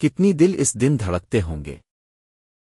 کتنی دل اس دن دھڑکتے ہوں گے۔